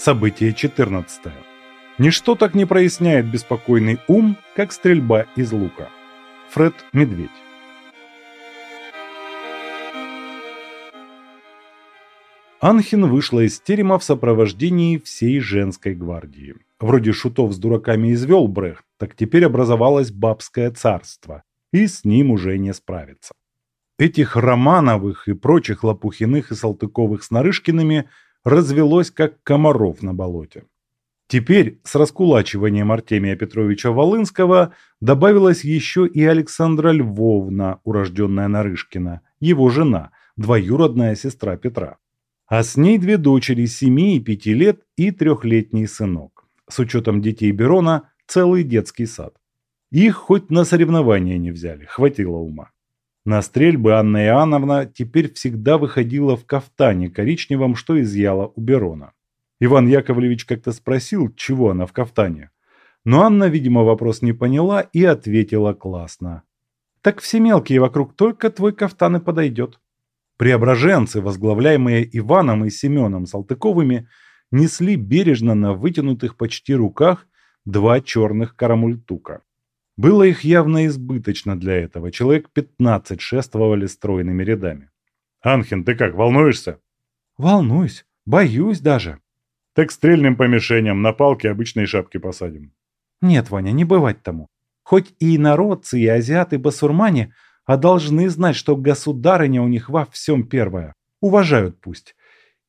Событие 14. Ничто так не проясняет беспокойный ум, как стрельба из лука. Фред Медведь. Анхин вышла из терема в сопровождении всей женской гвардии. Вроде шутов с дураками извел Брехт, так теперь образовалось бабское царство, и с ним уже не справиться. Этих Романовых и прочих Лопухиных и Салтыковых с Нарышкиными развелось как комаров на болоте. Теперь с раскулачиванием Артемия Петровича Волынского добавилась еще и Александра Львовна, урожденная Нарышкина, его жена, двоюродная сестра Петра. А с ней две дочери, семи и пяти лет и трехлетний сынок. С учетом детей Берона целый детский сад. Их хоть на соревнования не взяли, хватило ума. На стрельбы Анна Иоанновна теперь всегда выходила в кафтане коричневом, что изъяла у Берона. Иван Яковлевич как-то спросил, чего она в кафтане. Но Анна, видимо, вопрос не поняла и ответила классно. «Так все мелкие вокруг, только твой кафтан и подойдет». Преображенцы, возглавляемые Иваном и Семеном Салтыковыми, несли бережно на вытянутых почти руках два черных карамультука. Было их явно избыточно для этого, человек 15 шествовали стройными рядами. «Анхин, ты как, волнуешься?» «Волнуюсь, боюсь даже». «Так стрельным по мишеням на палке обычные шапки посадим». «Нет, Ваня, не бывать тому. Хоть и народцы, и азиаты-басурмане – а должны знать, что государыня у них во всем первая. Уважают пусть.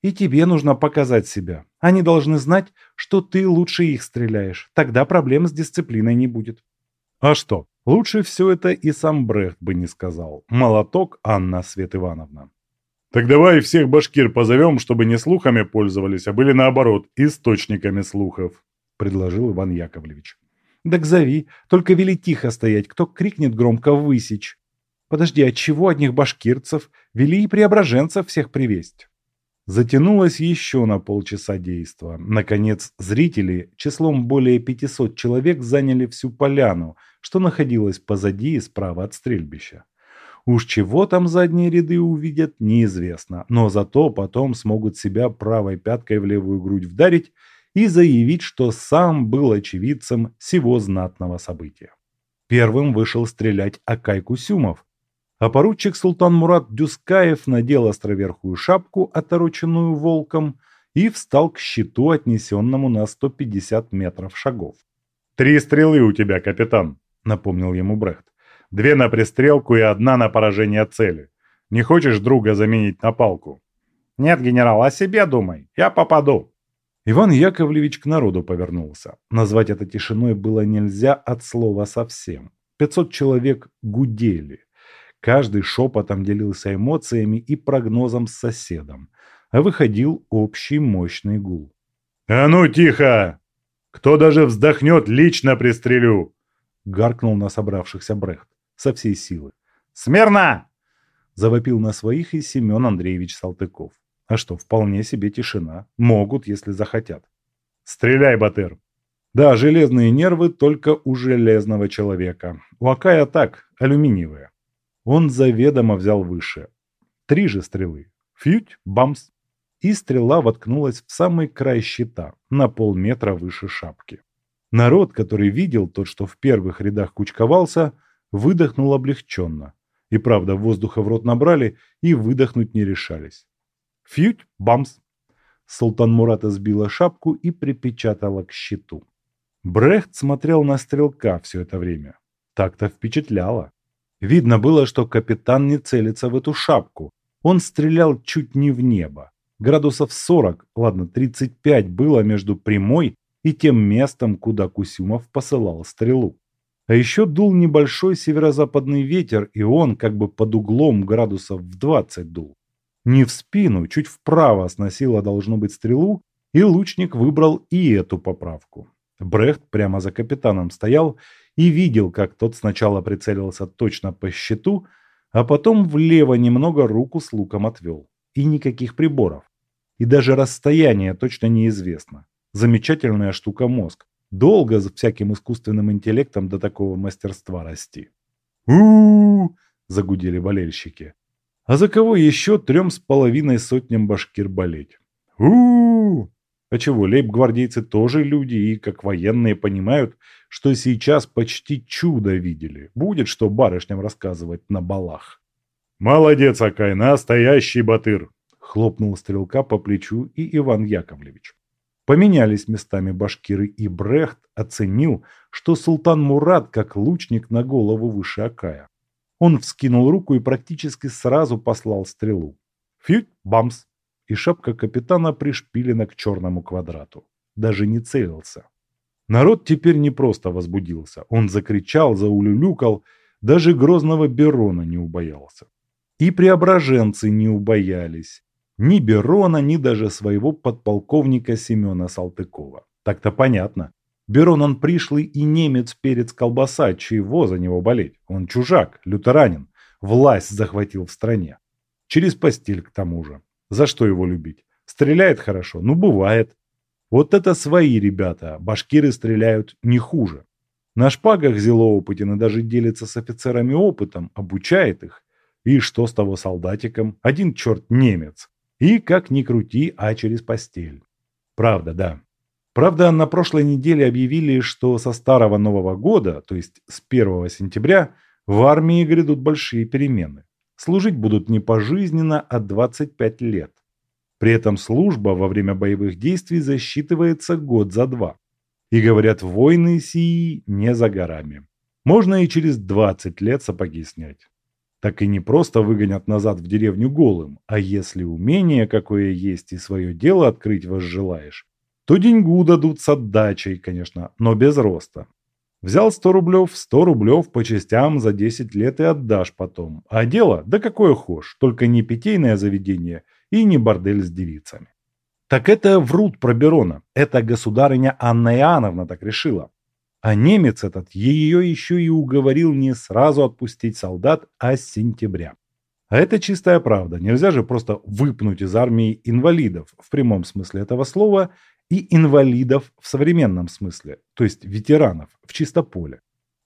И тебе нужно показать себя. Они должны знать, что ты лучше их стреляешь. Тогда проблем с дисциплиной не будет. А что? Лучше все это и сам Брехт бы не сказал. Молоток Анна Свет Ивановна. Так давай всех башкир позовем, чтобы не слухами пользовались, а были наоборот, источниками слухов, предложил Иван Яковлевич. Так зови, только вели тихо стоять, кто крикнет громко высечь. Подожди, от чего одних башкирцев вели и преображенцев всех привесть? Затянулось еще на полчаса действа. Наконец, зрители числом более 500 человек заняли всю поляну, что находилась позади и справа от стрельбища. Уж чего там задние ряды увидят, неизвестно, но зато потом смогут себя правой пяткой в левую грудь вдарить и заявить, что сам был очевидцем всего знатного события. Первым вышел стрелять Акай Кусюмов, а поручик Султан Мурат Дюскаев надел островерхую шапку, отороченную волком, и встал к щиту, отнесенному на 150 метров шагов. «Три стрелы у тебя, капитан», — напомнил ему Брехт. «Две на пристрелку и одна на поражение цели. Не хочешь друга заменить на палку?» «Нет, генерал, о себе думай. Я попаду». Иван Яковлевич к народу повернулся. Назвать это тишиной было нельзя от слова совсем. Пятьсот человек гудели. Каждый шепотом делился эмоциями и прогнозом с соседом, а выходил общий мощный гул. «А ну тихо! Кто даже вздохнет, лично пристрелю!» Гаркнул на собравшихся Брехт со всей силы. «Смирно!» Завопил на своих и Семен Андреевич Салтыков. А что, вполне себе тишина. Могут, если захотят. «Стреляй, Батыр!» Да, железные нервы только у железного человека. У Акая так, алюминиевые. Он заведомо взял выше. Три же стрелы. Фьють, бамс. И стрела воткнулась в самый край щита, на полметра выше шапки. Народ, который видел тот, что в первых рядах кучковался, выдохнул облегченно. И правда, воздуха в рот набрали и выдохнуть не решались. Фьють, бамс. Султан Мурата сбила шапку и припечатала к щиту. Брехт смотрел на стрелка все это время. Так-то впечатляло. Видно было, что капитан не целится в эту шапку. Он стрелял чуть не в небо. Градусов 40, ладно, 35 было между прямой и тем местом, куда Кусюмов посылал стрелу. А еще дул небольшой северо-западный ветер, и он как бы под углом градусов в 20 дул. Не в спину, чуть вправо сносило должно быть стрелу, и лучник выбрал и эту поправку. Брехт прямо за капитаном стоял и видел, как тот сначала прицелился точно по щиту, а потом влево немного руку с луком отвел. И никаких приборов. И даже расстояние точно неизвестно. Замечательная штука мозг. Долго за всяким искусственным интеллектом до такого мастерства расти. у у, загудели болельщики. А за кого еще трем с половиной сотням башкир болеть? у у, -у А чего, лейб-гвардейцы тоже люди и, как военные, понимают, что сейчас почти чудо видели. Будет что барышням рассказывать на балах. «Молодец, Акай, настоящий батыр!» – хлопнул стрелка по плечу и Иван Яковлевич. Поменялись местами башкиры, и Брехт оценил, что султан Мурат как лучник на голову выше Акая. Он вскинул руку и практически сразу послал стрелу. Фють, бамс! И шапка капитана пришпилена к черному квадрату. Даже не целился. Народ теперь не просто возбудился. Он закричал, заулюлюкал, даже грозного Берона не убоялся. И преображенцы не убоялись. Ни Берона, ни даже своего подполковника Семена Салтыкова. Так-то понятно. Берон он пришлый и немец перец колбаса, чего за него болеть? Он чужак, лютеранин, власть захватил в стране. Через постель к тому же. За что его любить? Стреляет хорошо? Ну, бывает. Вот это свои ребята, башкиры стреляют не хуже. На шпагах Зелоопытин и даже делится с офицерами опытом, обучает их. И что с того солдатиком? Один черт немец. И как ни крути, а через постель. Правда, да. Правда, на прошлой неделе объявили, что со старого Нового года, то есть с 1 сентября, в армии грядут большие перемены. Служить будут не пожизненно, а 25 лет. При этом служба во время боевых действий засчитывается год за два. И говорят, войны сии не за горами. Можно и через 20 лет сапоги снять так и не просто выгонят назад в деревню голым, а если умение какое есть и свое дело открыть возжелаешь, то деньгу дадут с отдачей, конечно, но без роста. Взял 100 рублев, 100 рублев по частям за 10 лет и отдашь потом. А дело, да какое хошь, только не питейное заведение и не бордель с девицами. Так это врут про Берона. Это государыня Анна Иоанновна так решила. А немец этот ее еще и уговорил не сразу отпустить солдат, а с сентября. А это чистая правда. Нельзя же просто выпнуть из армии инвалидов в прямом смысле этого слова и инвалидов в современном смысле, то есть ветеранов в чисто поле.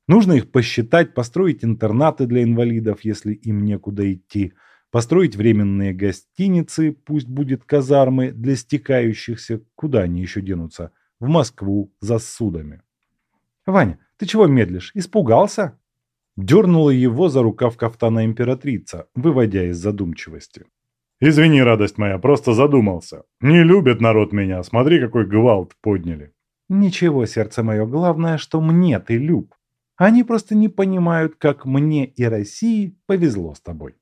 Нужно их посчитать, построить интернаты для инвалидов, если им некуда идти, построить временные гостиницы, пусть будет казармы для стекающихся, куда они еще денутся, в Москву за судами. «Ваня, ты чего медлишь? Испугался?» Дернула его за рукав кафтана императрица, выводя из задумчивости. «Извини, радость моя, просто задумался. Не любит народ меня, смотри, какой гвалт подняли». «Ничего, сердце мое, главное, что мне ты люб. Они просто не понимают, как мне и России повезло с тобой».